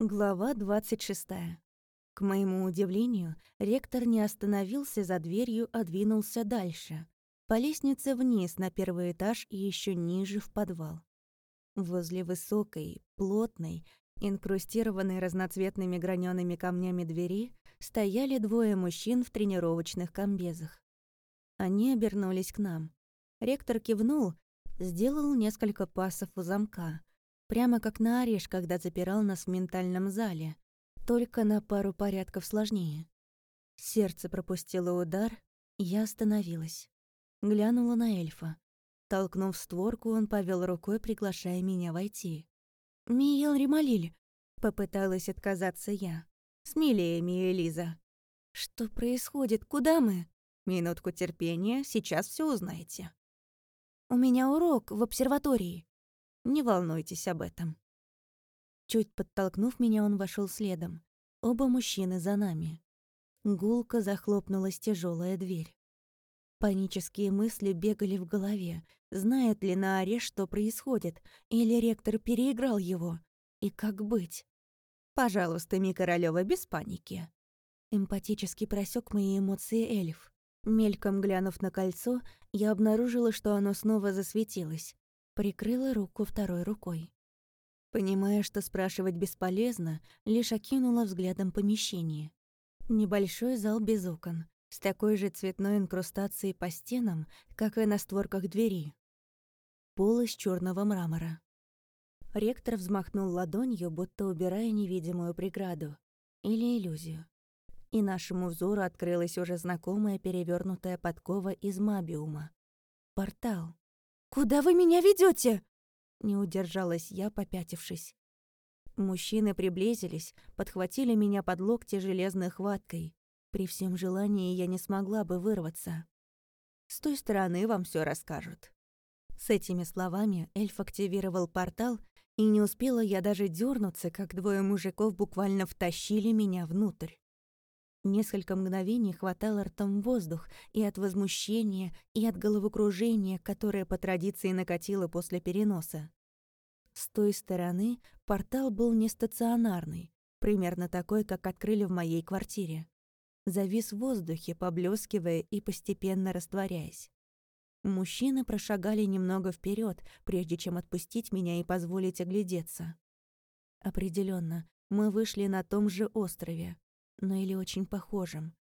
Глава 26. К моему удивлению, ректор не остановился за дверью, а двинулся дальше. По лестнице вниз, на первый этаж и еще ниже в подвал. Возле высокой, плотной, инкрустированной разноцветными гранеными камнями двери стояли двое мужчин в тренировочных комбезах. Они обернулись к нам. Ректор кивнул, сделал несколько пасов у замка — Прямо как на ореш, когда запирал нас в ментальном зале, только на пару порядков сложнее. Сердце пропустило удар, я остановилась. Глянула на эльфа. Толкнув створку, он повел рукой, приглашая меня войти. «Миел Рималиль», — попыталась отказаться я. «Смелее, Миелиза». «Что происходит? Куда мы?» «Минутку терпения, сейчас все узнаете». «У меня урок в обсерватории», не волнуйтесь об этом». Чуть подтолкнув меня, он вошел следом. Оба мужчины за нами. Гулко захлопнулась тяжелая дверь. Панические мысли бегали в голове. Знает ли на аре, что происходит? Или ректор переиграл его? И как быть? «Пожалуйста, Ми Королёва, без паники». Эмпатически просек мои эмоции эльф. Мельком глянув на кольцо, я обнаружила, что оно снова засветилось. Прикрыла руку второй рукой. Понимая, что спрашивать бесполезно, лишь окинула взглядом помещение. Небольшой зал без окон, с такой же цветной инкрустацией по стенам, как и на створках двери. Пол из черного мрамора. Ректор взмахнул ладонью, будто убирая невидимую преграду или иллюзию. И нашему взору открылась уже знакомая перевернутая подкова из мабиума. Портал. «Куда вы меня ведете? Не удержалась я, попятившись. Мужчины приблизились, подхватили меня под локти железной хваткой. При всем желании я не смогла бы вырваться. С той стороны вам все расскажут. С этими словами эльф активировал портал, и не успела я даже дернуться, как двое мужиков буквально втащили меня внутрь. Несколько мгновений хватало ртом воздух и от возмущения, и от головокружения, которое по традиции накатило после переноса. С той стороны портал был не стационарный, примерно такой, как открыли в моей квартире. Завис в воздухе, поблескивая и постепенно растворяясь. Мужчины прошагали немного вперед, прежде чем отпустить меня и позволить оглядеться. Определенно, мы вышли на том же острове, но или очень похожим.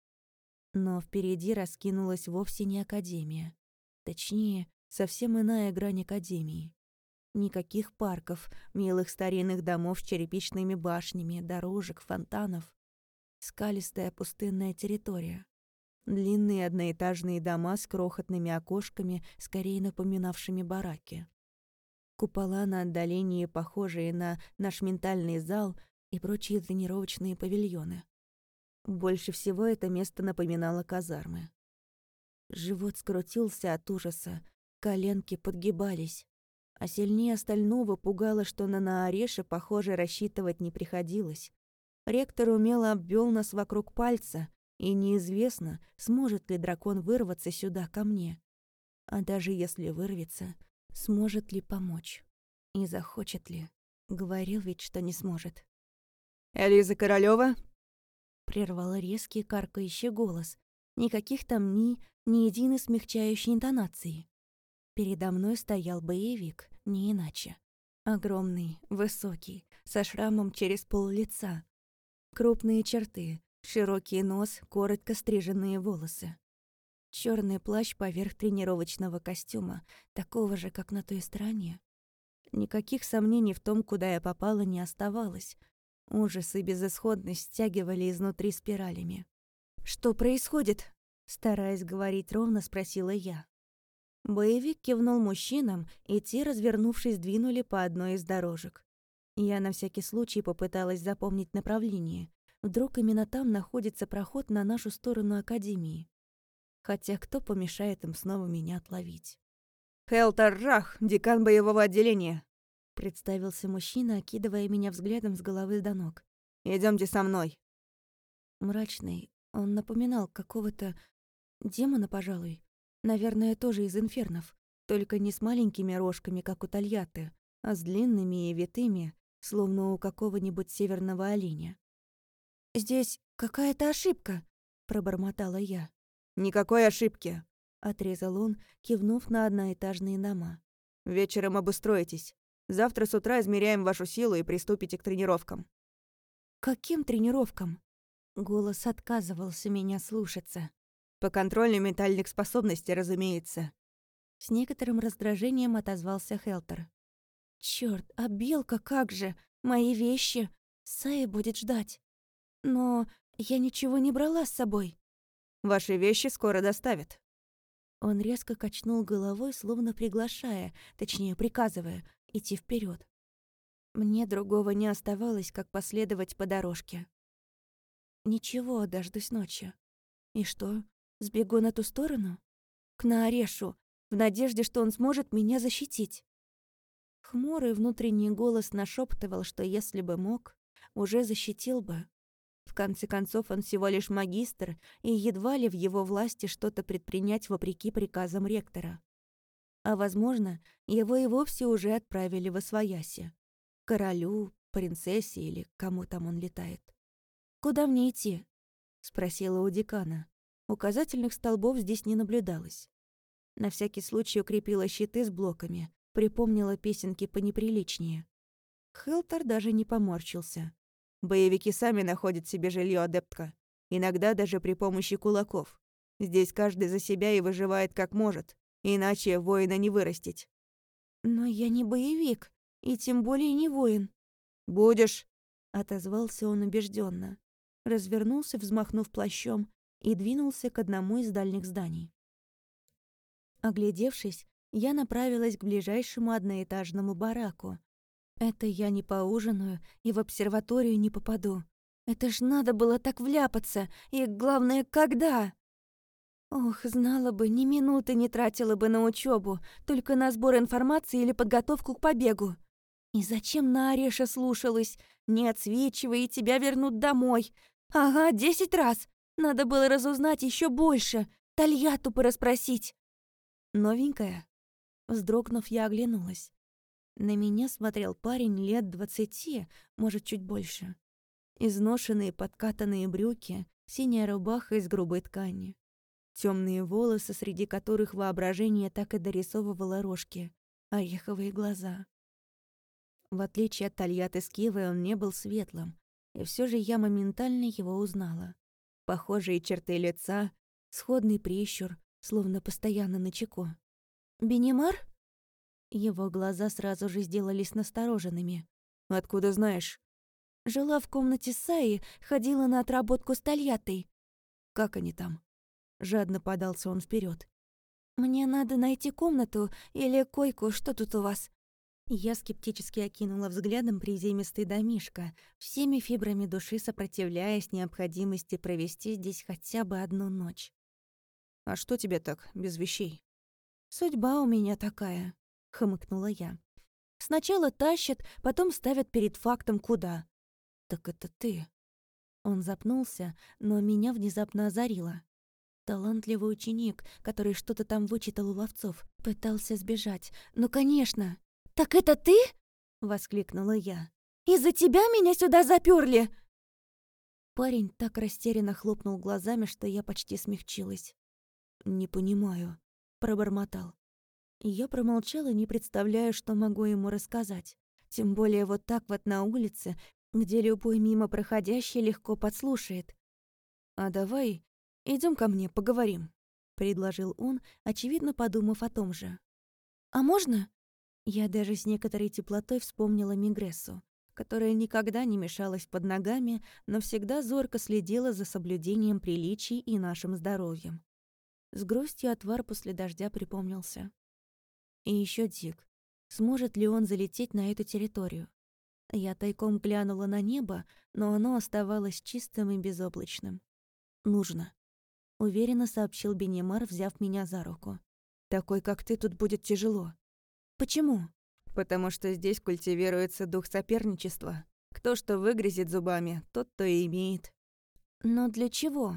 Но впереди раскинулась вовсе не Академия. Точнее, совсем иная грань Академии. Никаких парков, милых старинных домов с черепичными башнями, дорожек, фонтанов. Скалистая пустынная территория. Длинные одноэтажные дома с крохотными окошками, скорее напоминавшими бараки. Купола на отдалении, похожие на наш ментальный зал и прочие тренировочные павильоны. Больше всего это место напоминало казармы. Живот скрутился от ужаса, коленки подгибались. А сильнее остального пугало, что на Наареше, похоже, рассчитывать не приходилось. Ректор умело обвел нас вокруг пальца, и неизвестно, сможет ли дракон вырваться сюда ко мне. А даже если вырвется, сможет ли помочь? И захочет ли? Говорил ведь, что не сможет. «Элиза Королёва, Прервал резкий каркающий голос. Никаких там ни, ни единой смягчающей интонации. Передо мной стоял боевик, не иначе. Огромный, высокий, со шрамом через пол лица. Крупные черты, широкий нос, коротко стриженные волосы. Черный плащ поверх тренировочного костюма, такого же, как на той стороне. Никаких сомнений в том, куда я попала, не оставалось. Ужас и безысходность стягивали изнутри спиралями. «Что происходит?» Стараясь говорить ровно, спросила я. Боевик кивнул мужчинам, и те, развернувшись, двинули по одной из дорожек. Я на всякий случай попыталась запомнить направление. Вдруг именно там находится проход на нашу сторону Академии. Хотя кто помешает им снова меня отловить? «Хелтер Рах, декан боевого отделения. Представился мужчина, окидывая меня взглядом с головы до ног. Идемте со мной. Мрачный, он напоминал какого-то демона, пожалуй. Наверное, тоже из инфернов. Только не с маленькими рожками, как у Тольятты, а с длинными и витыми, словно у какого-нибудь северного оленя. «Здесь какая-то ошибка», — пробормотала я. «Никакой ошибки», — отрезал он, кивнув на одноэтажные дома. «Вечером обустроитесь. Завтра с утра измеряем вашу силу и приступите к тренировкам». «Каким тренировкам?» Голос отказывался меня слушаться. «По контролю ментальных способностей, разумеется». С некоторым раздражением отозвался Хелтер. «Чёрт, а Белка как же? Мои вещи! Сая будет ждать. Но я ничего не брала с собой». «Ваши вещи скоро доставят». Он резко качнул головой, словно приглашая, точнее, приказывая, идти вперед. Мне другого не оставалось, как последовать по дорожке. Ничего, дождусь ночи. И что, сбегу на ту сторону? К Наарешу, в надежде, что он сможет меня защитить. Хмурый внутренний голос нашептывал, что если бы мог, уже защитил бы. В конце концов, он всего лишь магистр, и едва ли в его власти что-то предпринять вопреки приказам ректора. А, возможно, его и вовсе уже отправили в Освояси. Королю, принцессе или кому там он летает. «Куда мне идти?» — спросила у декана. Указательных столбов здесь не наблюдалось. На всякий случай укрепила щиты с блоками, припомнила песенки понеприличнее. Хелтер даже не поморщился. «Боевики сами находят себе жилье, адептка. Иногда даже при помощи кулаков. Здесь каждый за себя и выживает как может, иначе воина не вырастить». «Но я не боевик, и тем более не воин». «Будешь», — отозвался он убежденно, развернулся, взмахнув плащом, и двинулся к одному из дальних зданий. Оглядевшись, я направилась к ближайшему одноэтажному бараку. Это я не поужинаю и в обсерваторию не попаду. Это ж надо было так вляпаться, и главное, когда? Ох, знала бы, ни минуты не тратила бы на учебу, только на сбор информации или подготовку к побегу. И зачем на Ореша слушалась? Не отсвечивай, и тебя вернут домой. Ага, десять раз. Надо было разузнать еще больше, Тольятту порасспросить. Новенькая? Вздрогнув, я оглянулась. На меня смотрел парень лет двадцати, может, чуть больше. Изношенные подкатанные брюки, синяя рубаха из грубой ткани. Темные волосы, среди которых воображение так и дорисовывало рожки, ореховые глаза. В отличие от Тольятты с Кивой, он не был светлым, и все же я моментально его узнала. Похожие черты лица, сходный прищур, словно постоянно на чеку. «Бенемар?» Его глаза сразу же сделались настороженными. «Откуда знаешь?» «Жила в комнате Саи, ходила на отработку с Тольяттой». «Как они там?» Жадно подался он вперед. «Мне надо найти комнату или койку, что тут у вас?» Я скептически окинула взглядом приземистый домишко, всеми фибрами души сопротивляясь необходимости провести здесь хотя бы одну ночь. «А что тебе так, без вещей?» «Судьба у меня такая», — хмыкнула я. «Сначала тащат, потом ставят перед фактом куда». «Так это ты». Он запнулся, но меня внезапно озарило. Талантливый ученик, который что-то там вычитал у ловцов, пытался сбежать. «Ну, конечно!» «Так это ты?» — воскликнула я. «Из-за тебя меня сюда заперли!» Парень так растерянно хлопнул глазами, что я почти смягчилась. «Не понимаю», — пробормотал. Я промолчала, не представляя, что могу ему рассказать. Тем более вот так вот на улице, где любой мимо проходящий легко подслушает. «А давай идем ко мне, поговорим», — предложил он, очевидно подумав о том же. «А можно?» Я даже с некоторой теплотой вспомнила Мигрессу, которая никогда не мешалась под ногами, но всегда зорко следила за соблюдением приличий и нашим здоровьем. С грустью отвар после дождя припомнился. И еще Дик. Сможет ли он залететь на эту территорию? Я тайком глянула на небо, но оно оставалось чистым и безоблачным. «Нужно», — уверенно сообщил Бенемар, взяв меня за руку. «Такой, как ты, тут будет тяжело». «Почему?» «Потому что здесь культивируется дух соперничества. Кто что выгрызет зубами, тот то и имеет». «Но для чего?»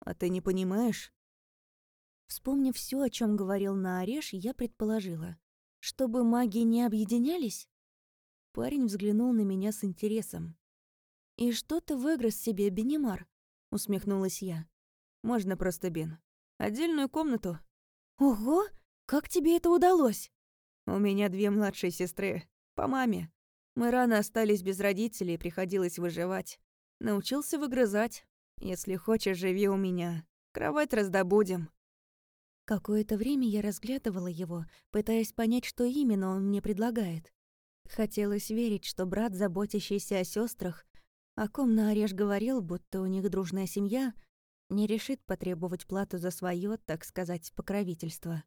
«А ты не понимаешь?» Вспомнив все, о чем говорил на Ореш, я предположила. Чтобы маги не объединялись? Парень взглянул на меня с интересом. «И что ты выгрыз себе, Бенемар?» — усмехнулась я. «Можно просто Бен. Отдельную комнату». «Ого! Как тебе это удалось?» «У меня две младшие сестры. По маме. Мы рано остались без родителей, приходилось выживать. Научился выгрызать. Если хочешь, живи у меня. Кровать раздобудем». Какое-то время я разглядывала его, пытаясь понять, что именно он мне предлагает. Хотелось верить, что брат, заботящийся о сестрах, о ком Наореш говорил, будто у них дружная семья, не решит потребовать плату за свое, так сказать, покровительство.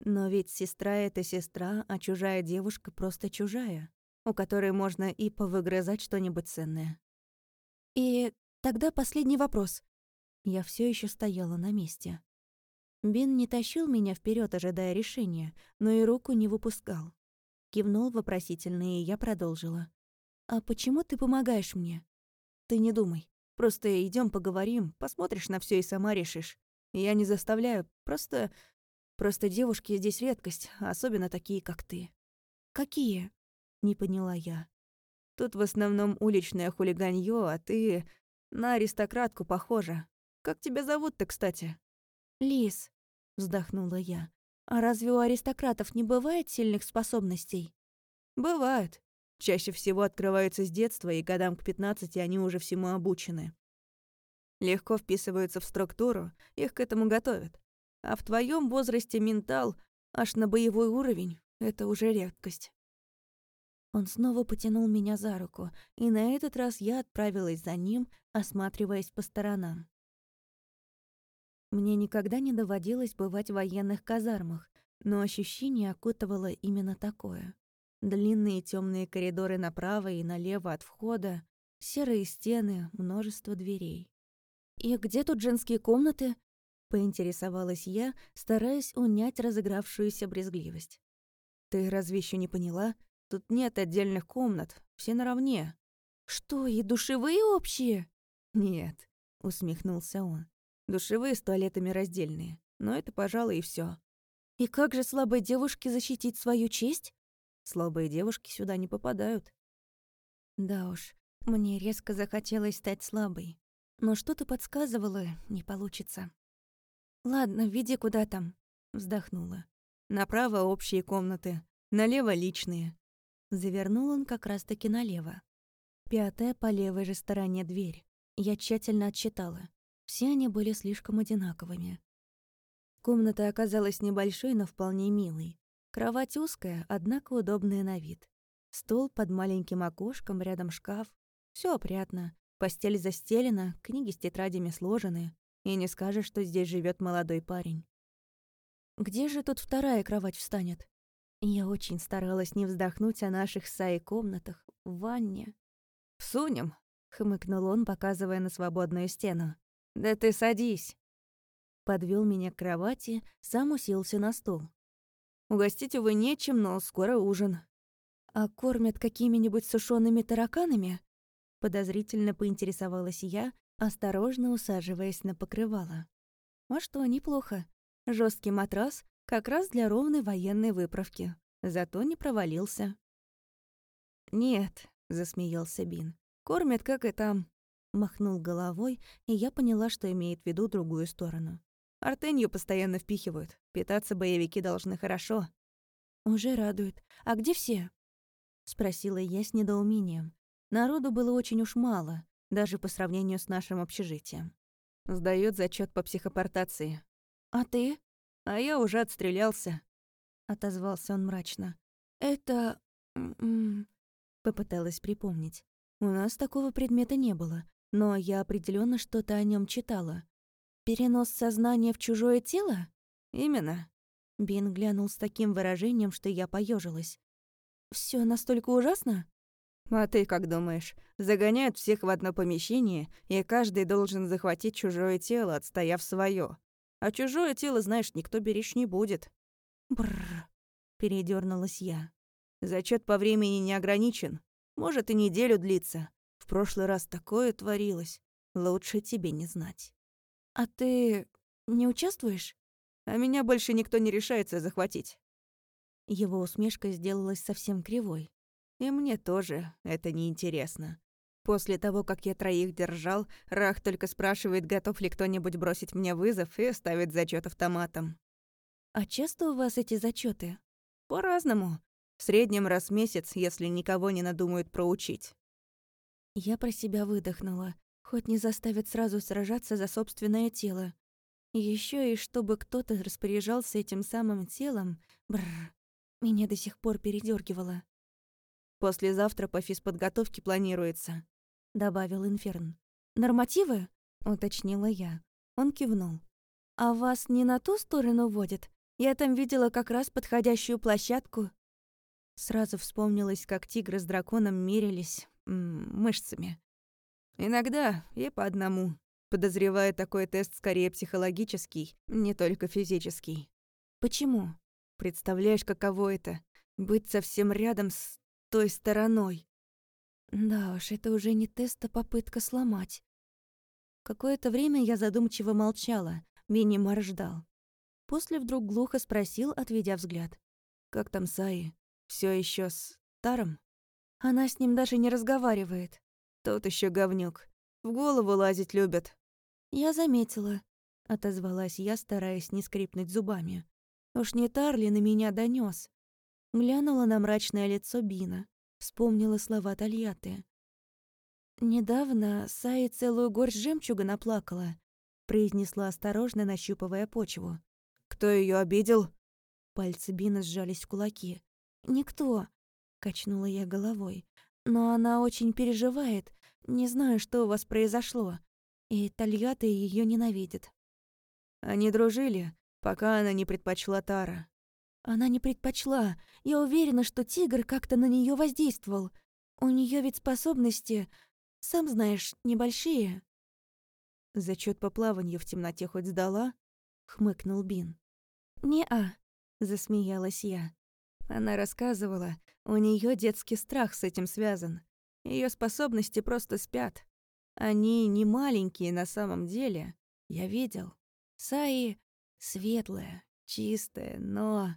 Но ведь сестра — это сестра, а чужая девушка просто чужая, у которой можно и повыгрызать что-нибудь ценное. И тогда последний вопрос. Я все еще стояла на месте. Бин не тащил меня вперед, ожидая решения, но и руку не выпускал. Кивнул вопросительно, и я продолжила. «А почему ты помогаешь мне?» «Ты не думай. Просто идем поговорим, посмотришь на все и сама решишь. Я не заставляю, просто... Просто девушки здесь редкость, особенно такие, как ты». «Какие?» — не поняла я. «Тут в основном уличное хулиганье, а ты на аристократку похожа. Как тебя зовут-то, кстати?» «Лис», — вздохнула я. А разве у аристократов не бывает сильных способностей? Бывают. Чаще всего открываются с детства, и годам к 15 они уже всему обучены. Легко вписываются в структуру, их к этому готовят. А в твоем возрасте ментал аж на боевой уровень — это уже редкость. Он снова потянул меня за руку, и на этот раз я отправилась за ним, осматриваясь по сторонам. Мне никогда не доводилось бывать в военных казармах, но ощущение окутывало именно такое. Длинные темные коридоры направо и налево от входа, серые стены, множество дверей. «И где тут женские комнаты?» — поинтересовалась я, стараясь унять разыгравшуюся брезгливость. «Ты разве еще не поняла? Тут нет отдельных комнат, все наравне». «Что, и душевые общие?» «Нет», — усмехнулся он. Душевые с туалетами раздельные. Но это, пожалуй, и все. И как же слабой девушке защитить свою честь? Слабые девушки сюда не попадают. Да уж, мне резко захотелось стать слабой. Но что-то подсказывало, не получится. «Ладно, веди куда там», — вздохнула. «Направо общие комнаты, налево личные». Завернул он как раз-таки налево. Пятая по левой же стороне дверь. Я тщательно отчитала. Все они были слишком одинаковыми. Комната оказалась небольшой, но вполне милой. Кровать узкая, однако удобная на вид. Стол под маленьким окошком, рядом шкаф. Все опрятно. Постель застелена, книги с тетрадями сложены. И не скажешь, что здесь живет молодой парень. Где же тут вторая кровать встанет? Я очень старалась не вздохнуть о наших саи комнатах, в ванне. «Всунем», — хмыкнул он, показывая на свободную стену. «Да ты садись!» Подвел меня к кровати, сам уселся на стол. «Угостить, увы, нечем, но скоро ужин». «А кормят какими-нибудь сушеными тараканами?» Подозрительно поинтересовалась я, осторожно усаживаясь на покрывало. «А что, неплохо. Жесткий матрас как раз для ровной военной выправки. Зато не провалился». «Нет», — засмеялся Бин. «Кормят, как и там. Махнул головой, и я поняла, что имеет в виду другую сторону. Артенью постоянно впихивают. Питаться боевики должны хорошо. Уже радует. А где все? Спросила я с недоумением. Народу было очень уж мало, даже по сравнению с нашим общежитием. Сдает зачет по психопортации. А ты? А я уже отстрелялся. Отозвался он мрачно. Это... М-м, попыталась припомнить. У нас такого предмета не было, но я определенно что-то о нем читала. Перенос сознания в чужое тело? Именно. Бин глянул с таким выражением, что я поежилась. Все настолько ужасно? А ты как думаешь? Загоняют всех в одно помещение, и каждый должен захватить чужое тело, отстояв свое. А чужое тело, знаешь, никто беречь не будет. Бррр. Передернулась я. Зачет по времени не ограничен. Может и неделю длиться. В прошлый раз такое творилось. Лучше тебе не знать. А ты не участвуешь? А меня больше никто не решается захватить. Его усмешка сделалась совсем кривой. И мне тоже это неинтересно. После того, как я троих держал, Рах только спрашивает, готов ли кто-нибудь бросить мне вызов и ставит зачет автоматом. «А часто у вас эти зачеты? «По-разному. В среднем раз в месяц, если никого не надумают проучить». Я про себя выдохнула, хоть не заставят сразу сражаться за собственное тело. Еще и чтобы кто-то распоряжался этим самым телом, бррр, меня до сих пор передергивало. «Послезавтра по физподготовке планируется», — добавил Инферн. «Нормативы?» — уточнила я. Он кивнул. «А вас не на ту сторону водят? Я там видела как раз подходящую площадку». Сразу вспомнилось, как тигры с драконом мерились мышцами. «Иногда и по одному. Подозреваю, такой тест скорее психологический, не только физический». «Почему?» «Представляешь, каково это — быть совсем рядом с той стороной?» Да уж, это уже не тест, а попытка сломать. Какое-то время я задумчиво молчала, Минимар ждал. После вдруг глухо спросил, отведя взгляд. «Как там Саи? Все еще с Таром?» Она с ним даже не разговаривает. Тот еще говнюк. В голову лазить любят. «Я заметила», — отозвалась я, стараясь не скрипнуть зубами. Уж не Тарли на меня донес. Глянула на мрачное лицо Бина. Вспомнила слова Тольятты. «Недавно Саи целую горсть жемчуга наплакала», — произнесла осторожно, нащупывая почву. «Кто ее обидел?» Пальцы Бина сжались в кулаки. «Никто», — качнула я головой. «Но она очень переживает. Не знаю, что у вас произошло. И Тольятта ее ненавидит». Они дружили, пока она не предпочла Тара. Она не предпочла. Я уверена, что тигр как-то на нее воздействовал. У нее ведь способности, сам знаешь, небольшие. Зачет по плаванию в темноте хоть сдала? хмыкнул Бин. Не-а, засмеялась я. Она рассказывала, у нее детский страх с этим связан. Ее способности просто спят. Они не маленькие на самом деле. Я видел. Саи светлая, чистая, но...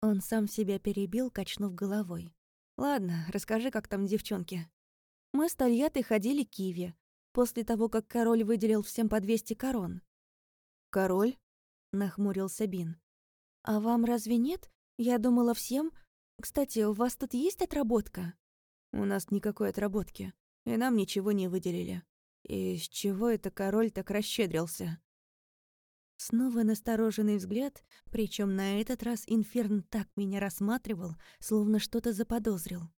Он сам себя перебил, качнув головой. «Ладно, расскажи, как там девчонки». Мы с Тольяттой ходили к Киеве, после того, как король выделил всем по 200 корон. «Король?» — нахмурился Бин. «А вам разве нет? Я думала всем. Кстати, у вас тут есть отработка?» «У нас никакой отработки, и нам ничего не выделили. И с чего это король так расщедрился?» Снова настороженный взгляд, причем на этот раз Инферн так меня рассматривал, словно что-то заподозрил.